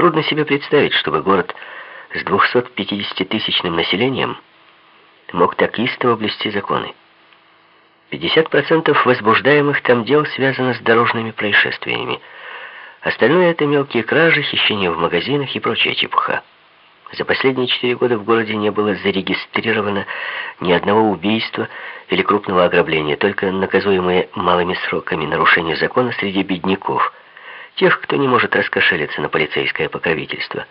Трудно себе представить, чтобы город с 250-тысячным населением мог так истово блюсти законы. 50% возбуждаемых там дел связано с дорожными происшествиями. Остальное — это мелкие кражи, хищения в магазинах и прочая чепуха. За последние четыре года в городе не было зарегистрировано ни одного убийства или крупного ограбления, только наказуемые малыми сроками нарушения закона среди бедняков, тех, кто не может раскошелиться на полицейское покровительство.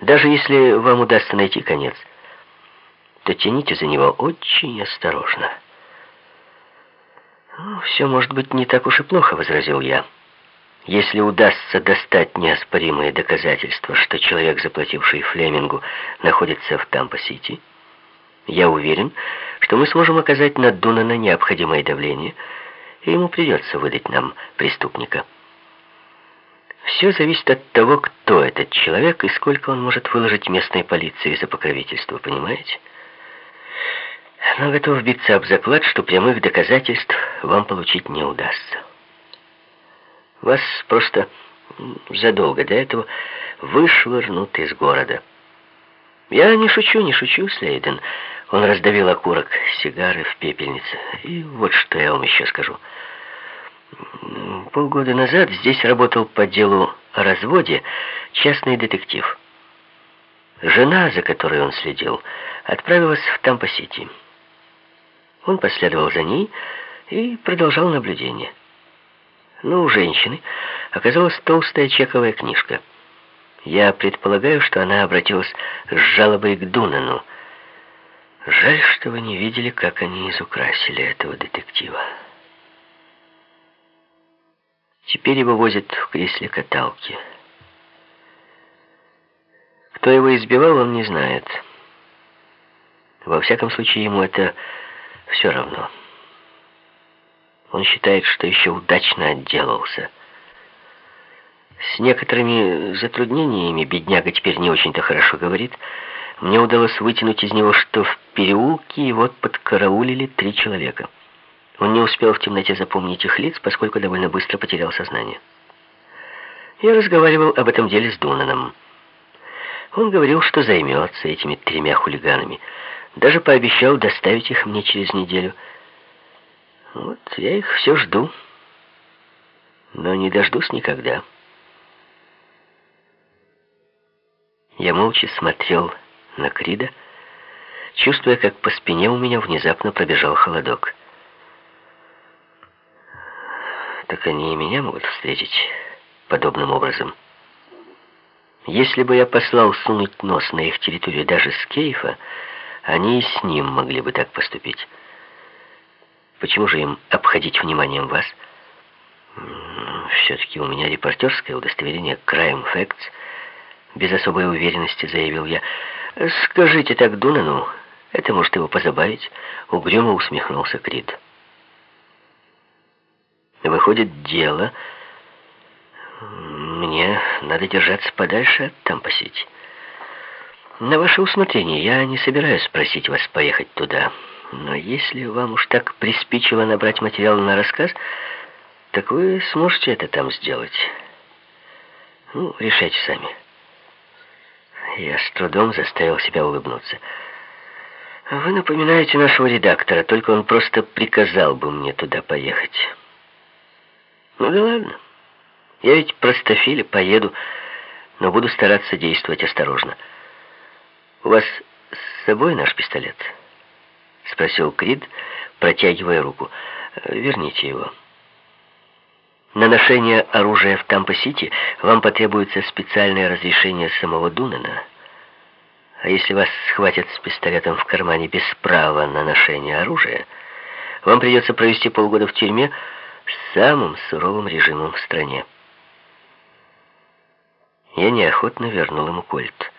Даже если вам удастся найти конец, то тяните за него очень осторожно. «Ну, «Все может быть не так уж и плохо», — возразил я. «Если удастся достать неоспоримые доказательства, что человек, заплативший Флемингу, находится в Тампа-Сити, я уверен, что мы сможем оказать на Дунана необходимое давление, и ему придется выдать нам преступника». Все зависит от того, кто этот человек и сколько он может выложить местной полиции за покровительство, понимаете? Но готов биться об заклад, что прямых доказательств вам получить не удастся. Вас просто задолго до этого вышвырнут из города. Я не шучу, не шучу, Слейден. Он раздавил окурок сигары в пепельнице. И вот что я вам еще скажу. Полгода назад здесь работал по делу о разводе частный детектив. Жена, за которой он следил, отправилась в Тампа-Сити. Он последовал за ней и продолжал наблюдение. Но у женщины оказалась толстая чековая книжка. Я предполагаю, что она обратилась с жалобой к Дунану. Жаль, что вы не видели, как они изукрасили этого детектива. Теперь его возят в кресле каталки. Кто его избивал, он не знает. Во всяком случае, ему это все равно. Он считает, что еще удачно отделался. С некоторыми затруднениями бедняга теперь не очень-то хорошо говорит. Мне удалось вытянуть из него, что в переулке его подкараулили три человека. Он не успел в темноте запомнить их лиц, поскольку довольно быстро потерял сознание. Я разговаривал об этом деле с Дунаном. Он говорил, что займется этими тремя хулиганами. Даже пообещал доставить их мне через неделю. Вот я их все жду, но не дождусь никогда. Я молча смотрел на Крида, чувствуя, как по спине у меня внезапно пробежал холодок. Так они и меня могут встретить подобным образом. Если бы я послал сунуть нос на их территорию даже с Кейфа, они и с ним могли бы так поступить. Почему же им обходить вниманием вас? Все-таки у меня репортерское удостоверение Crime Facts. Без особой уверенности заявил я. Скажите так Дунану, это может его позабавить. Угрюмо усмехнулся Крид. Выходит, дело... Мне надо держаться подальше от Тампа-Сити. На ваше усмотрение, я не собираюсь просить вас поехать туда. Но если вам уж так приспичило набрать материал на рассказ, так вы сможете это там сделать. Ну, решайте сами. Я с трудом заставил себя улыбнуться. Вы напоминаете нашего редактора, только он просто приказал бы мне туда поехать. Ну да ладно. Я ведь простофиля, поеду, но буду стараться действовать осторожно. «У вас с собой наш пистолет?» — спросил Крид, протягивая руку. «Верните его». На ношение оружия в Тампа-Сити вам потребуется специальное разрешение самого Дунана. А если вас схватят с пистолетом в кармане без права на ношение оружия, вам придется провести полгода в тюрьме с самым суровым режимом в стране. Я неохотно вернул ему кольт.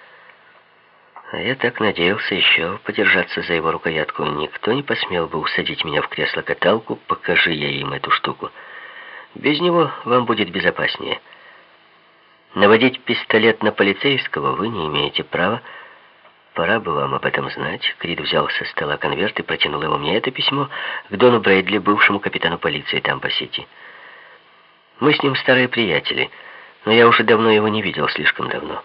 А я так надеялся еще подержаться за его рукоятку. Никто не посмел бы усадить меня в кресло-каталку, покажи я им эту штуку. Без него вам будет безопаснее. Наводить пистолет на полицейского вы не имеете права. Пора бы вам об этом знать. Крид взял со стола конверт и протянул его мне. Это письмо к Дону Брейдли, бывшему капитану полиции там по сети. Мы с ним старые приятели. но я уже давно его не видел, слишком давно.